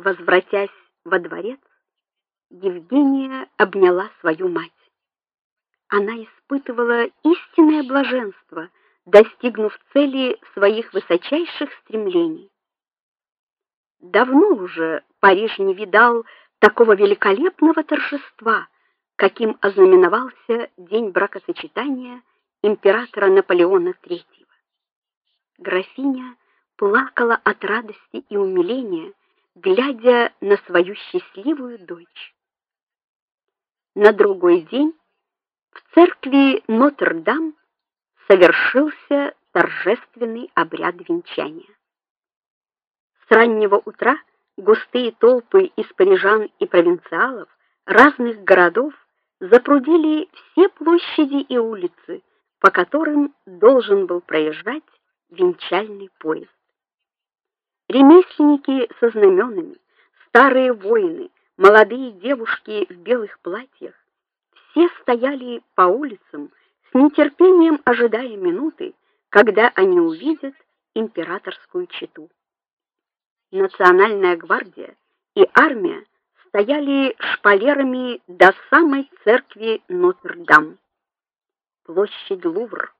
Возвратясь во дворец, Евгения обняла свою мать. Она испытывала истинное блаженство, достигнув цели своих высочайших стремлений. Давно уже Париж не видал такого великолепного торжества, каким ознаменовался день бракосочетания императора Наполеона III. Графиня плакала от радости и умиления, глядя на свою счастливую дочь. На другой день в церкви Нотр-Дам совершился торжественный обряд венчания. С раннего утра густые толпы из парижан и провинциалов разных городов запрудили все площади и улицы, по которым должен был проезжать венчальный поезд. Ремесленники со знаменами, старые воины, молодые девушки в белых платьях все стояли по улицам с нетерпением ожидая минуты, когда они увидят императорскую чету. Национальная гвардия и армия стояли шпалерами до самой церкви Нотр-Дам. Площадь Лувр,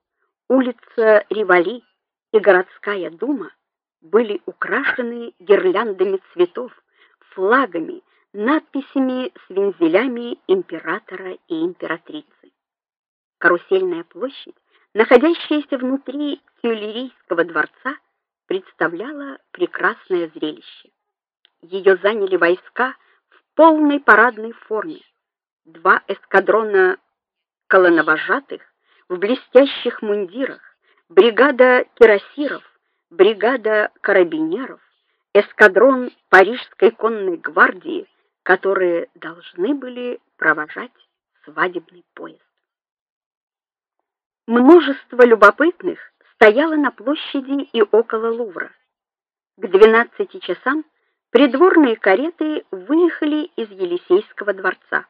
улица Ривали и городская дума были украшены гирляндами цветов, флагами, надписями с вензелями императора и императрицы. Карусельная площадь, находящаяся внутри Тюильрийского дворца, представляла прекрасное зрелище. Ее заняли войска в полной парадной форме. Два эскадрона колоновожатых в блестящих мундирах, бригада кирасиров, бригада карабинеров, эскадрон парижской конной гвардии, которые должны были провожать свадебный поезд. Множество любопытных стояла на площади и около Лувра. К 12 часам придворные кареты выехали из Елисейского дворца.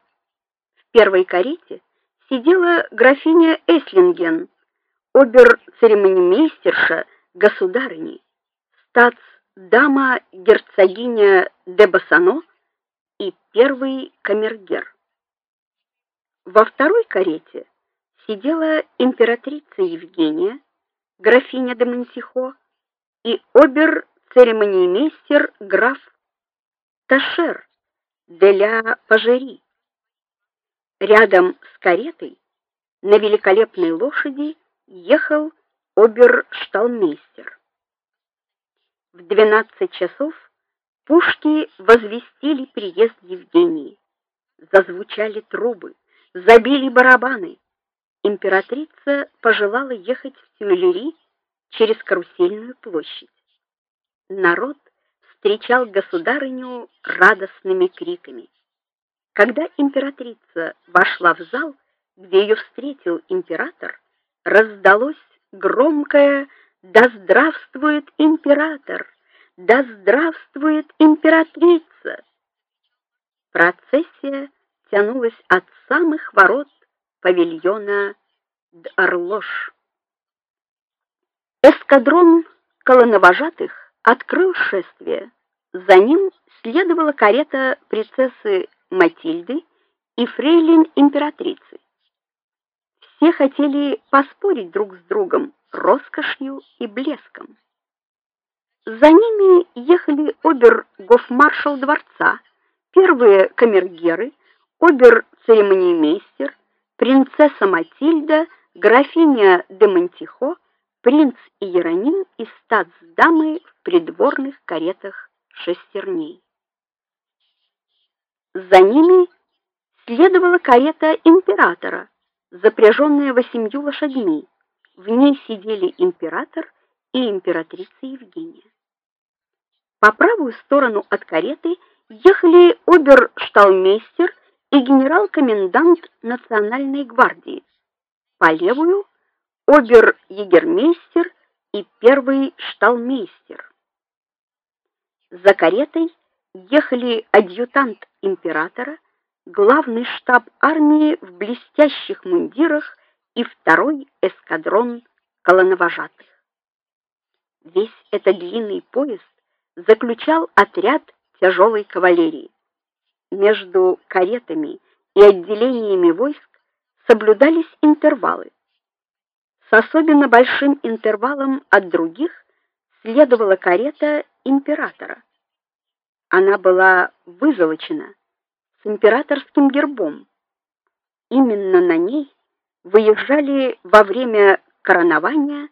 В первой карете сидела графиня Эслинген, обер-церемонимейстерша государыни, статс-дама герцогиня де Бассано и первый камергер. Во второй карете сидела императрица Евгения, графиня де Монтихо и обер-церемониймейстер граф Ташер де ля Пажери. Рядом с каретой на великолепной лошади ехал обершталмейстер. В 12 часов пушки возвестили приезд Евгении. Зазвучали трубы, забили барабаны императрица пожелала ехать в Тюильри через Карусельную площадь. Народ встречал государыню радостными криками. Когда императрица вошла в зал, где ее встретил император, раздалось громкое: "Да здравствует император! Да здравствует императрица!" Процессия тянулась от самых ворот павильона Д'Арлош. Эскадрон колоновожатых открыл шествие. За ним следовала карета принцессы Матильды и фрейлин императрицы. Все хотели поспорить друг с другом роскошью и блеском. За ними ехали обер-гофмаршал дворца, первые камергеры, обер-церемониймейстер, принцесса Матильда, графиня де Монтихо, принц Иероним и статс-дамы в придворных каретах шестерней. За ними следовала карета императора, запряженная восемью лошадьми. В ней сидели император и императрица Евгения. По правую сторону от кареты ехали обершталмейстер и генерал-комендант национальной гвардии. По левую обер-егермейстер и первый шталмейстер. За каретой ехали адъютант императора, главный штаб армии в блестящих мундирах и второй эскадрон колоновожатых. Весь этот длинный поезд заключал отряд тяжелой кавалерии. Между каретами и отделениями войск соблюдались интервалы. С особенно большим интервалом от других следовала карета императора. Она была вызолочена с императорским гербом. Именно на ней выезжали во время коронования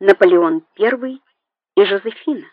Наполеон I и Жозефина.